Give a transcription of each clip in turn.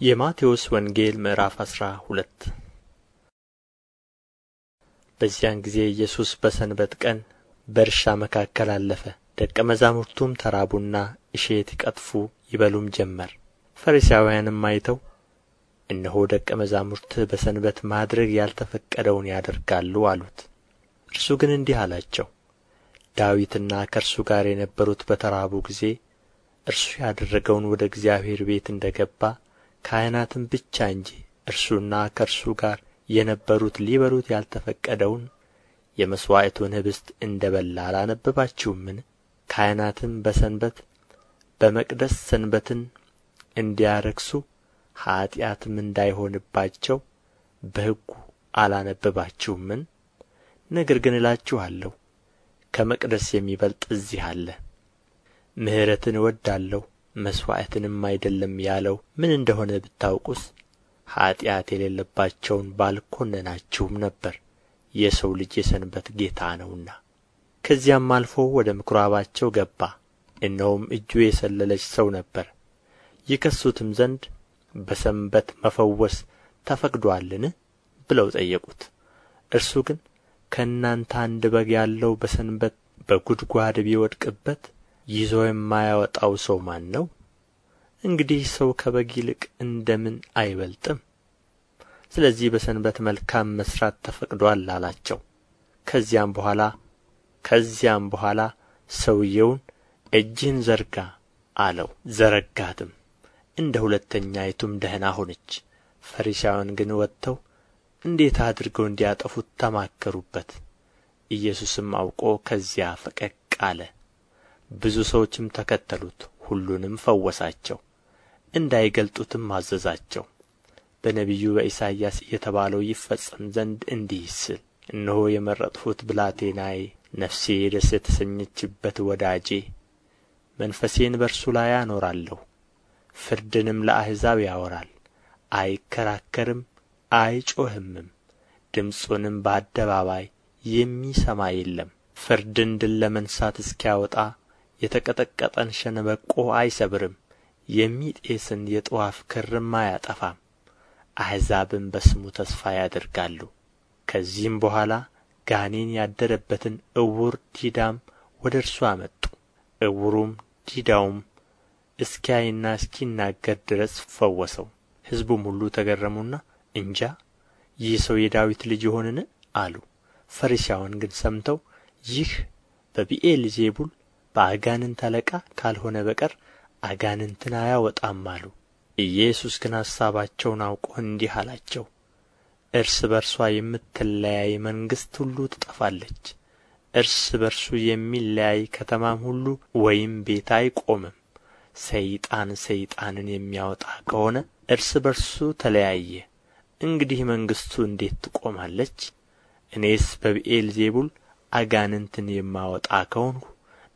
የማቴዎስ ወንጌል ምዕራፍ አስራ ሁለት በዚያን ጊዜ ኢየሱስ በሰንበት ቀን በእርሻ መካከል አለፈ። ደቀ መዛሙርቱም ተራቡና እሸት ይቀጥፉ ይበሉም ጀመር። ፈሪሳውያንም አይተው እነሆ ደቀ መዛሙርትህ በሰንበት ማድረግ ያልተፈቀደውን ያደርጋሉ አሉት። እርሱ ግን እንዲህ አላቸው፣ ዳዊትና ከእርሱ ጋር የነበሩት በተራቡ ጊዜ እርሱ ያደረገውን ወደ እግዚአብሔር ቤት እንደ ገባ ካህናትም ብቻ እንጂ እርሱና ከእርሱ ጋር የነበሩት ሊበሉት ያልተፈቀደውን የመሥዋዕቱን ኅብስት እንደ በላ አላነበባችሁምን? ካህናትም በሰንበት በመቅደስ ሰንበትን እንዲያረክሱ ኀጢአትም እንዳይሆንባቸው በሕጉ አላነበባችሁምን? ነገር ግን እላችኋለሁ ከመቅደስ የሚበልጥ እዚህ አለ። ምሕረትን እወዳለሁ መሥዋዕትንም አይደለም ያለው። ምን እንደሆነ ብታውቁስ? ኃጢአት የሌለባቸውን ባልኰነናችሁም ነበር። የሰው ልጅ የሰንበት ጌታ ነውና። ከዚያም አልፎ ወደ ምኵራባቸው ገባ። እነሆም እጁ የሰለለች ሰው ነበር። ይከሱትም ዘንድ በሰንበት መፈወስ ተፈቅዶአልን? ብለው ጠየቁት። እርሱ ግን ከእናንተ አንድ በግ ያለው በሰንበት በጕድጓድ ቢወድቅበት ይዞ የማያወጣው ሰው ማን ነው? እንግዲህ ሰው ከበግ ይልቅ እንደምን አይበልጥም? ስለዚህ በሰንበት መልካም መሥራት ተፈቅዶአል አላቸው። ከዚያም በኋላ ከዚያም በኋላ ሰውየውን እጅህን ዘርጋ አለው። ዘረጋትም እንደ ሁለተኛይቱም ደህና ሆነች። ፈሪሳውያን ግን ወጥተው እንዴት አድርገው እንዲያጠፉት ተማከሩበት? ኢየሱስም አውቆ ከዚያ ፈቀቅ አለ ብዙ ሰዎችም ተከተሉት ሁሉንም ፈወሳቸው እንዳይገልጡትም አዘዛቸው። በነቢዩ በኢሳይያስ የተባለው ይፈጸም ዘንድ እንዲህ ሲል እነሆ የመረጥሁት ብላቴናዬ ነፍሴ ደስ የተሰኘችበት ወዳጄ መንፈሴን በእርሱ ላይ አኖራለሁ ፍርድንም ለአሕዛብ ያወራል አይከራከርም አይጮህምም ድምፁንም በአደባባይ የሚሰማ የለም። ፍርድን ድል ለመንሣት እስኪያወጣ የተቀጠቀጠን ሸንበቆ አይሰብርም የሚጤስን የጥዋፍ ክርም አያጠፋም። አሕዛብም በስሙ ተስፋ ያደርጋሉ። ከዚህም በኋላ ጋኔን ያደረበትን ዕውር ዲዳም ወደ እርሱ አመጡ። ዕውሩም ዲዳውም እስኪያይና እስኪናገር ድረስ ፈወሰው። ሕዝቡም ሁሉ ተገረሙና እንጃ ይህ ሰው የዳዊት ልጅ ይሆንን? አሉ። ፈሪሳውያን ግን ሰምተው ይህ በብዔል ዜቡል በአጋንንት አለቃ ካልሆነ በቀር አጋንንትን አያወጣም አሉ። ኢየሱስ ግን ሐሳባቸውን አውቆ እንዲህ አላቸው እርስ በርሷ የምትለያይ መንግሥት ሁሉ ትጠፋለች። እርስ በርሱ የሚለያይ ከተማም ሁሉ ወይም ቤት አይቆምም። ሰይጣን ሰይጣንን የሚያወጣ ከሆነ እርስ በርሱ ተለያየ። እንግዲህ መንግሥቱ እንዴት ትቆማለች? እኔስ በብዔል ዜቡል አጋንንትን የማወጣ ከሆንሁ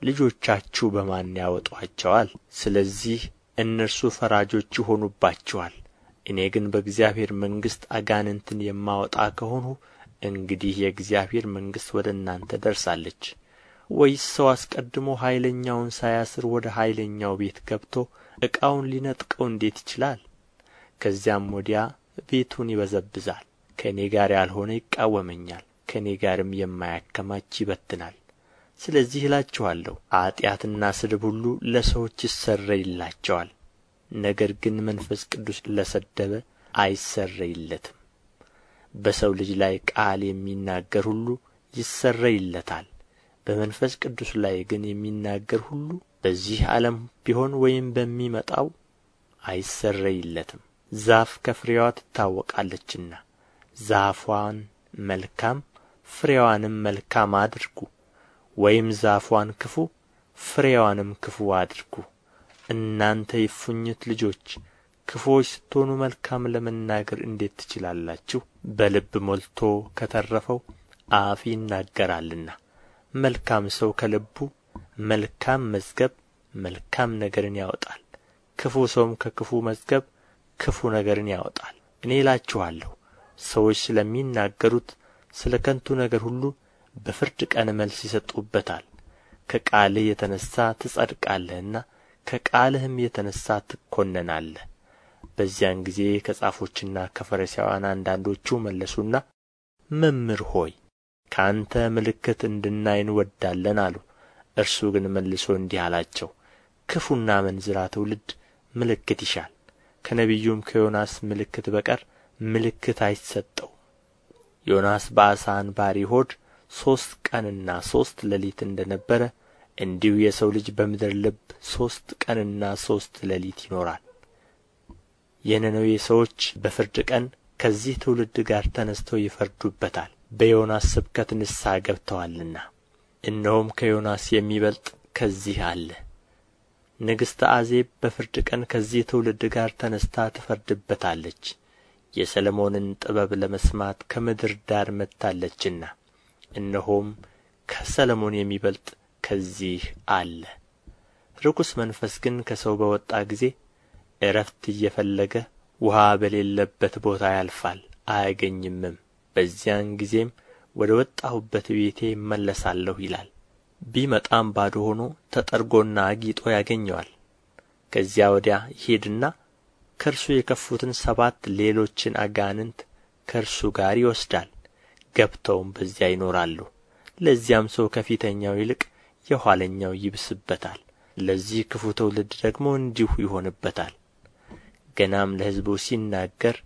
ልጆቻችሁ በማን ያወጡአቸዋል ስለዚህ እነርሱ ፈራጆች ይሆኑባችኋል። እኔ ግን በእግዚአብሔር መንግሥት አጋንንትን የማወጣ ከሆንሁ እንግዲህ የእግዚአብሔር መንግሥት ወደ እናንተ ደርሳለች። ወይስ ሰው አስቀድሞ ኃይለኛውን ሳያስር ወደ ኃይለኛው ቤት ገብቶ ዕቃውን ሊነጥቀው እንዴት ይችላል? ከዚያም ወዲያ ቤቱን ይበዘብዛል ከእኔ ጋር ያልሆነ ይቃወመኛል ከእኔ ጋርም የማያከማች ይበትናል ስለዚህ እላችኋለሁ ኃጢአትና ስድብ ሁሉ ለሰዎች ይሰረይላቸዋል። ነገር ግን መንፈስ ቅዱስ ለሰደበ አይሰረይለትም። በሰው ልጅ ላይ ቃል የሚናገር ሁሉ ይሰረይለታል። በመንፈስ ቅዱስ ላይ ግን የሚናገር ሁሉ በዚህ ዓለም ቢሆን ወይም በሚመጣው አይሰረይለትም። ዛፍ ከፍሬዋ ትታወቃለችና ዛፍዋን መልካም ፍሬዋንም መልካም አድርጉ ወይም ዛፍዋን ክፉ ፍሬዋንም ክፉ አድርጉ። እናንተ የእፉኝት ልጆች ክፉዎች ስትሆኑ መልካም ለመናገር እንዴት ትችላላችሁ? በልብ ሞልቶ ከተረፈው አፍ ይናገራልና። መልካም ሰው ከልቡ መልካም መዝገብ መልካም ነገርን ያወጣል። ክፉ ሰውም ከክፉ መዝገብ ክፉ ነገርን ያወጣል። እኔ እላችኋለሁ ሰዎች ስለሚናገሩት ስለ ከንቱ ነገር ሁሉ በፍርድ ቀን መልስ ይሰጡበታል። ከቃልህ የተነሣ ትጸድቃለህና ከቃልህም የተነሣ ትኰነናለህ። በዚያን ጊዜ ከጻፎችና ከፈሪሳውያን አንዳንዶቹ መለሱና መምህር ሆይ ከአንተ ምልክት እንድናይ እንወዳለን አሉ። እርሱ ግን መልሶ እንዲህ አላቸው ክፉና አመንዝራ ትውልድ ምልክት ይሻል። ከነቢዩም ከዮናስ ምልክት በቀር ምልክት አይሰጠውም። ዮናስ በዓሣ አንባሪ ሆድ ሦስት ቀንና ሦስት ሌሊት እንደ ነበረ እንዲሁ የሰው ልጅ በምድር ልብ ሦስት ቀንና ሦስት ሌሊት ይኖራል። የነነዌ ሰዎች በፍርድ ቀን ከዚህ ትውልድ ጋር ተነሥተው ይፈርዱበታል። በዮናስ ስብከት ንስሐ ገብተዋልና። እነሆም ከዮናስ የሚበልጥ ከዚህ አለ። ንግሥተ አዜብ በፍርድ ቀን ከዚህ ትውልድ ጋር ተነሥታ ትፈርድበታለች። የሰሎሞንን ጥበብ ለመስማት ከምድር ዳር መጥታለችና እነሆም ከሰሎሞን የሚበልጥ ከዚህ አለ። ርኩስ መንፈስ ግን ከሰው በወጣ ጊዜ ዕረፍት እየፈለገ ውኃ በሌለበት ቦታ ያልፋል አያገኝምም። በዚያን ጊዜም ወደ ወጣሁበት ቤቴ እመለሳለሁ ይላል። ቢመጣም ባዶ ሆኖ ተጠርጎና አጊጦ ያገኘዋል። ከዚያ ወዲያ ይሄድና ከእርሱ የከፉትን ሰባት ሌሎችን አጋንንት ከእርሱ ጋር ይወስዳል ገብተውም በዚያ ይኖራሉ። ለዚያም ሰው ከፊተኛው ይልቅ የኋለኛው ይብስበታል። ለዚህ ክፉ ትውልድ ደግሞ እንዲሁ ይሆንበታል። ገናም ለሕዝቡ ሲናገር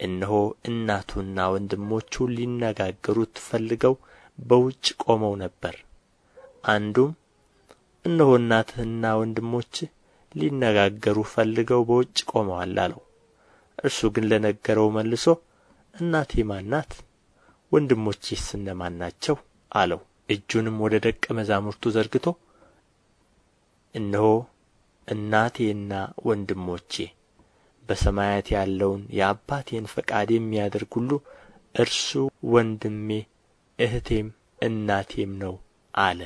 እነሆ እናቱና ወንድሞቹ ሊነጋገሩት ፈልገው በውጭ ቆመው ነበር። አንዱም እነሆ እናትህና ወንድሞችህ ሊነጋገሩ ፈልገው በውጭ ቆመዋል አለው። እርሱ ግን ለነገረው መልሶ እናቴ ማን ናት ወንድሞቼስ እነማን ናቸው? አለው። እጁንም ወደ ደቀ መዛሙርቱ ዘርግቶ እነሆ እናቴና ወንድሞቼ በሰማያት ያለውን የአባቴን ፈቃድ የሚያደርግ ሁሉ እርሱ ወንድሜ እህቴም እናቴም ነው አለ